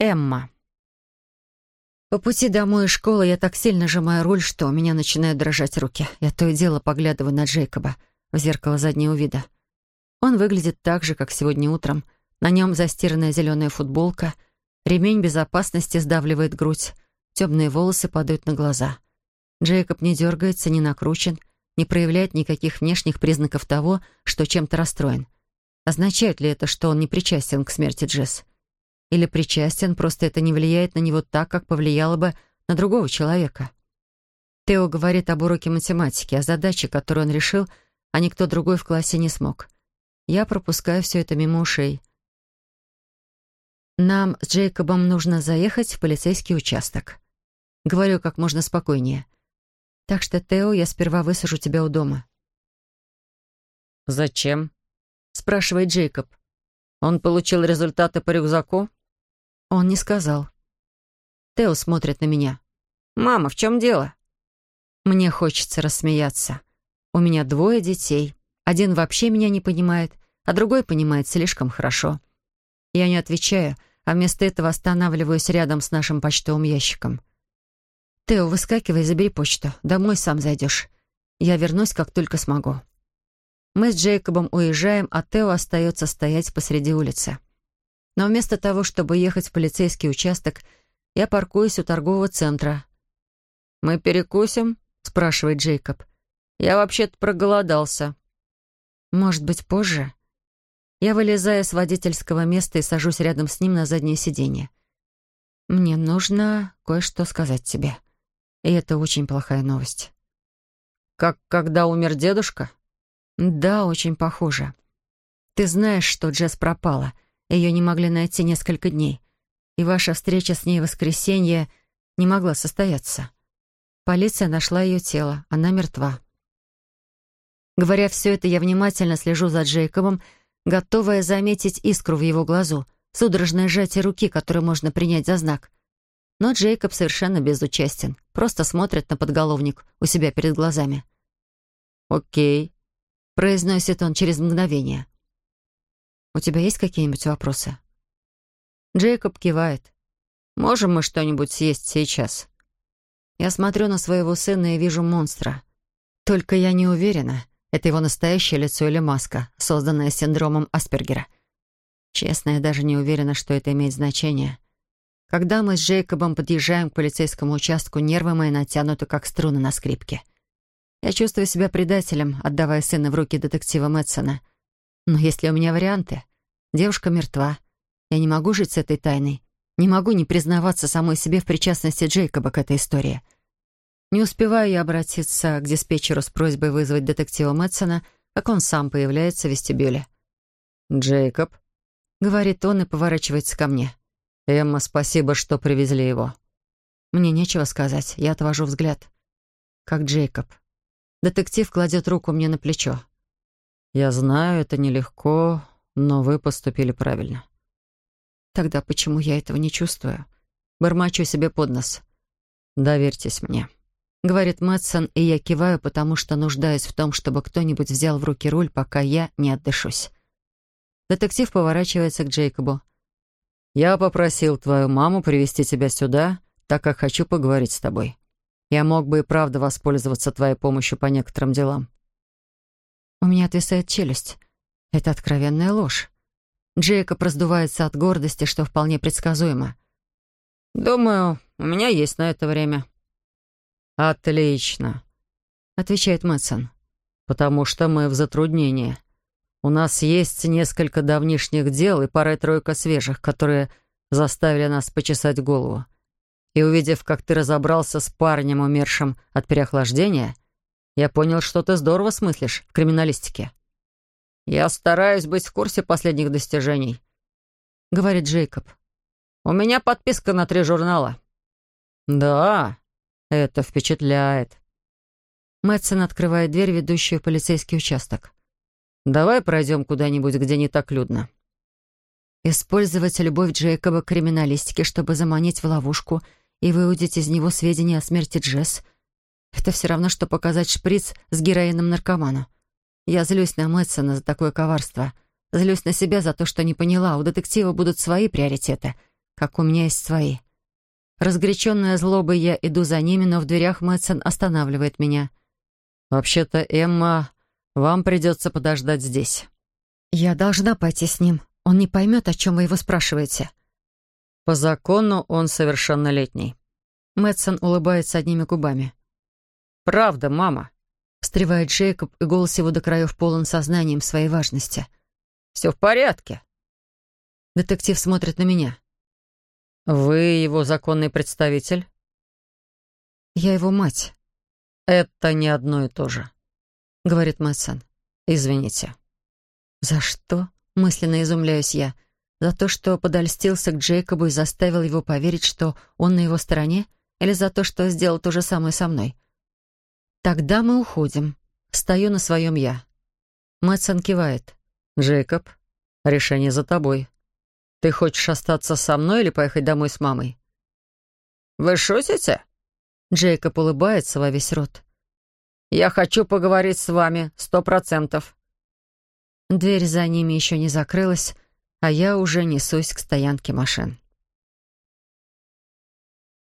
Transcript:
Эмма. По пути домой из школы я так сильно сжимаю руль, что у меня начинают дрожать руки. Я то и дело поглядываю на Джейкоба в зеркало заднего вида. Он выглядит так же, как сегодня утром. На нем застиранная зеленая футболка, ремень безопасности сдавливает грудь, темные волосы падают на глаза. Джейкоб не дергается, не накручен, не проявляет никаких внешних признаков того, что чем-то расстроен. Означает ли это, что он не причастен к смерти Джесс? Или причастен, просто это не влияет на него так, как повлияло бы на другого человека. Тео говорит об уроке математики, о задаче, которую он решил, а никто другой в классе не смог. Я пропускаю все это мимо ушей. Нам с Джейкобом нужно заехать в полицейский участок. Говорю как можно спокойнее. Так что, Тео, я сперва высажу тебя у дома. «Зачем?» — спрашивает Джейкоб. «Он получил результаты по рюкзаку?» Он не сказал. Тео смотрит на меня. «Мама, в чем дело?» Мне хочется рассмеяться. У меня двое детей. Один вообще меня не понимает, а другой понимает слишком хорошо. Я не отвечаю, а вместо этого останавливаюсь рядом с нашим почтовым ящиком. «Тео, выскакивай, забери почту. Домой сам зайдешь. Я вернусь, как только смогу». Мы с Джейкобом уезжаем, а Тео остается стоять посреди улицы. Но вместо того, чтобы ехать в полицейский участок, я паркуюсь у торгового центра. «Мы перекусим?» — спрашивает Джейкоб. «Я вообще-то проголодался». «Может быть, позже?» Я вылезаю с водительского места и сажусь рядом с ним на заднее сиденье. «Мне нужно кое-что сказать тебе. И это очень плохая новость». «Как когда умер дедушка?» «Да, очень похоже. Ты знаешь, что Джесс пропала». Ее не могли найти несколько дней, и ваша встреча с ней в воскресенье не могла состояться. Полиция нашла ее тело, она мертва. Говоря все это, я внимательно слежу за Джейкобом, готовая заметить искру в его глазу, судорожное сжатие руки, которое можно принять за знак. Но Джейкоб совершенно безучастен, просто смотрит на подголовник у себя перед глазами. «Окей», — произносит он через мгновение. У тебя есть какие-нибудь вопросы?» Джейкоб кивает. «Можем мы что-нибудь съесть сейчас?» Я смотрю на своего сына и вижу монстра. Только я не уверена, это его настоящее лицо или маска, созданная синдромом Аспергера. Честно, я даже не уверена, что это имеет значение. Когда мы с Джейкобом подъезжаем к полицейскому участку, нервы мои натянуты, как струны на скрипке. Я чувствую себя предателем, отдавая сына в руки детектива Мэтсона. Но есть ли у меня варианты? Девушка мертва. Я не могу жить с этой тайной. Не могу не признаваться самой себе в причастности Джейкоба к этой истории. Не успеваю я обратиться к диспетчеру с просьбой вызвать детектива Мэтсона, как он сам появляется в вестибюле. «Джейкоб», — говорит он и поворачивается ко мне. «Эмма, спасибо, что привезли его». Мне нечего сказать, я отвожу взгляд. Как Джейкоб. Детектив кладет руку мне на плечо. «Я знаю, это нелегко, но вы поступили правильно». «Тогда почему я этого не чувствую?» Бормочу себе под нос. «Доверьтесь мне», — говорит Мэтсон, и я киваю, потому что нуждаюсь в том, чтобы кто-нибудь взял в руки руль, пока я не отдышусь. Детектив поворачивается к Джейкобу. «Я попросил твою маму привести тебя сюда, так как хочу поговорить с тобой. Я мог бы и правда воспользоваться твоей помощью по некоторым делам. У меня отвисает челюсть. Это откровенная ложь. Джейкоб раздувается от гордости, что вполне предсказуемо. «Думаю, у меня есть на это время». «Отлично», — отвечает Мэтсон. «Потому что мы в затруднении. У нас есть несколько давнишних дел и пара-тройка свежих, которые заставили нас почесать голову. И увидев, как ты разобрался с парнем, умершим от переохлаждения, — я понял, что ты здорово смыслишь в криминалистике. Я стараюсь быть в курсе последних достижений, — говорит Джейкоб. У меня подписка на три журнала. Да, это впечатляет. Мэтсон открывает дверь, ведущую в полицейский участок. Давай пройдем куда-нибудь, где не так людно. Использовать любовь Джейкоба к криминалистике, чтобы заманить в ловушку и выудить из него сведения о смерти Джесс — это все равно, что показать шприц с героином наркоману. Я злюсь на Мэтсона за такое коварство. Злюсь на себя за то, что не поняла, у детектива будут свои приоритеты. как у меня есть свои. Разгоряченная злобой я иду за ними, но в дверях Мэтсон останавливает меня. «Вообще-то, Эмма, вам придется подождать здесь». «Я должна пойти с ним. Он не поймет, о чем вы его спрашиваете». «По закону он совершеннолетний». Мэтсон улыбается одними губами. «Правда, мама», — встревает Джейкоб, и голос его до краев полон сознанием своей важности. «Все в порядке». Детектив смотрит на меня. «Вы его законный представитель?» «Я его мать». «Это не одно и то же», — говорит Мэтсон. «Извините». «За что?» — мысленно изумляюсь я. «За то, что подольстился к Джейкобу и заставил его поверить, что он на его стороне? Или за то, что сделал то же самое со мной?» «Тогда мы уходим. Стою на своем я». Мэтсон кивает. «Джейкоб, решение за тобой. Ты хочешь остаться со мной или поехать домой с мамой?» «Вы шутите?» Джейкоб улыбается во весь рот. «Я хочу поговорить с вами, сто процентов». Дверь за ними еще не закрылась, а я уже несусь к стоянке машин.